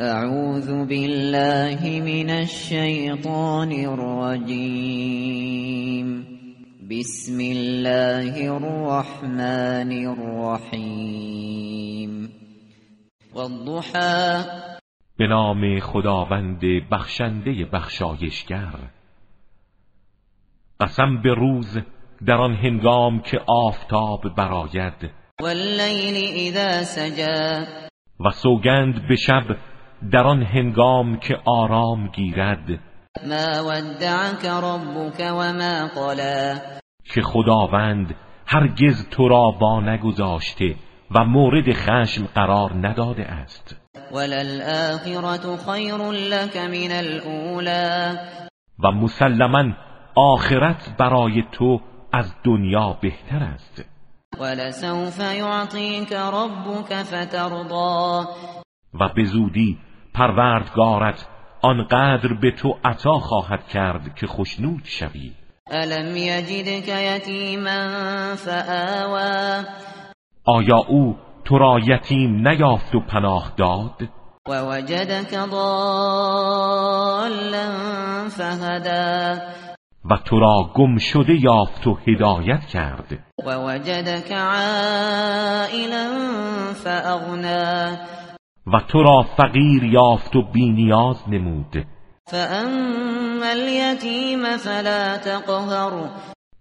اعوذ بالله من الشیطان الرجیم بسم الله الرحمن الرحیم والضحى. به نام خداوند بخشنده بخشایشگر. قسم به روز در آن هنگام که آفتاب براید واللیل اذا سجا و سوگند به شب در آن هنگام که آرام گیرد. ما ودعك ربك وما قلا که خداوند هرگز تو را وا نگذاشته و مورد خشم قرار نداده است. وللآخرة خیر لك من الاولى و مسلما آخرت برای تو از دنیا بهتر است. ولسوف يعطيك ربك فترضى. و به زودی پروردگارت آنقدر به تو عطا خواهد کرد که خوشنود شوی. الم یجدك یتیما فآوا آیا او تو را یتیم نیافت و پناه داد؟ ووجدك ضالا فهدا. و تو را گم شده یافت و هدایت کرد. ووجدك عائلا فأغنا و تو را فقیر یافت و بینیاز نمود فأما اليتيم فلا تقهر.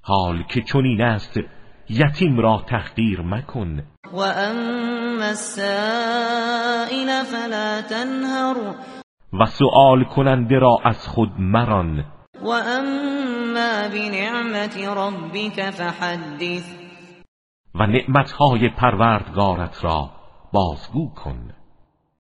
حال که چنین است یتیم را تحقیر مکن. وأما السائل فلا تنهر. و سؤال کننده را از خود مران. وأما بنعمت ربك فحدث. و نعمتهای پروردگارت را بازگو کن.